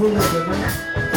for a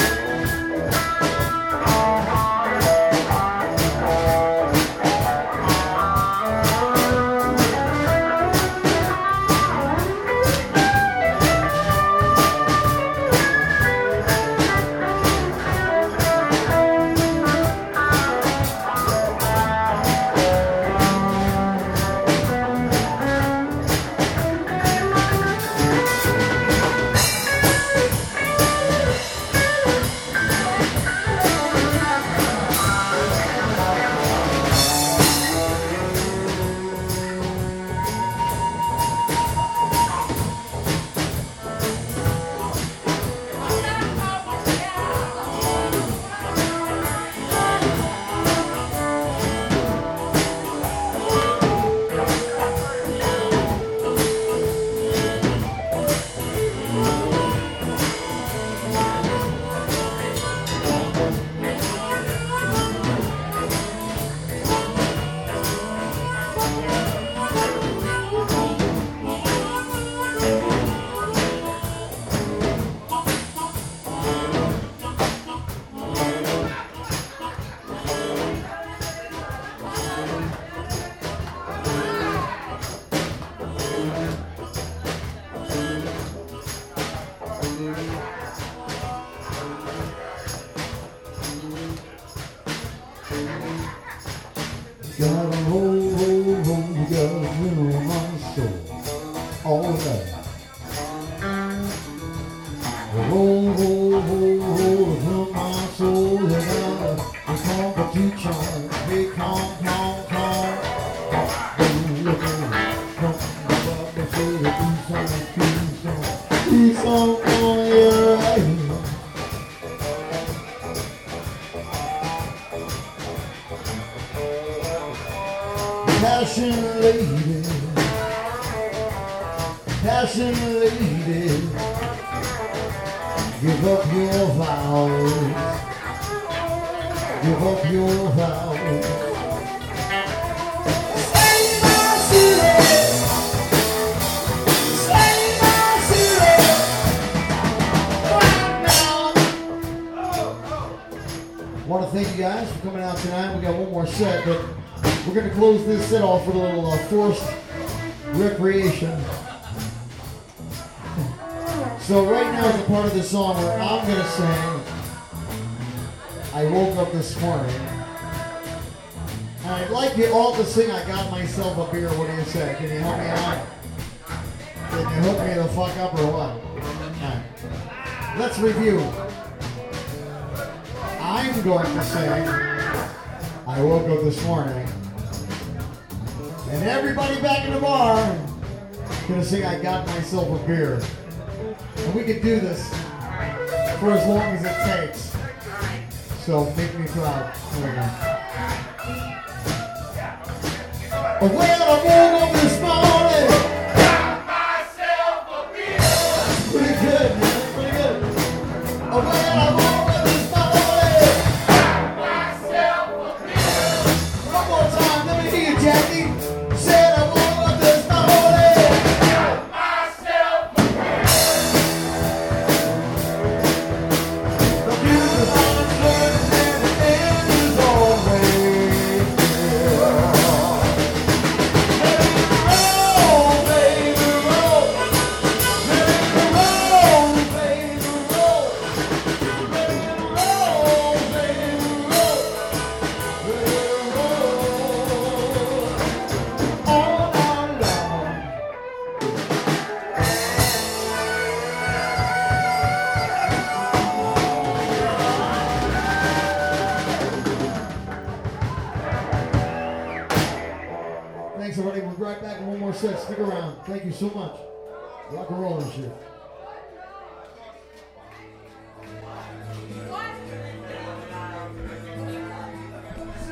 Got a roll, roll, roll, got a on my soul all night. Roll, roll, roll, roll from my soul, and I the competition. Hey, come, come, come. Roll, roll, come, come, come, say the peace on, peace on, peace on, on your right. Passion lady, passion lady, give up your vows, give up your vows. Right now. Oh, oh. Want to thank you guys for coming out tonight. We got one more set, but we're going to close this set off with a little uh, forced recreation. So right now is the part of the song where I'm going to sing. I woke up this morning. And I'd like you all to sing I got myself a beer. What do you say? Can you help me out? Can you hook me the fuck up or what? Alright. Let's review. I'm going to sing I woke up this morning. And everybody back in the bar gonna sing I got myself a beer. And we can do this for as long as it takes. So make me proud. Go. Well, I woke up this morning. Pretty right back in one more set. Stick around. Thank you so much. Rock and roll and shit.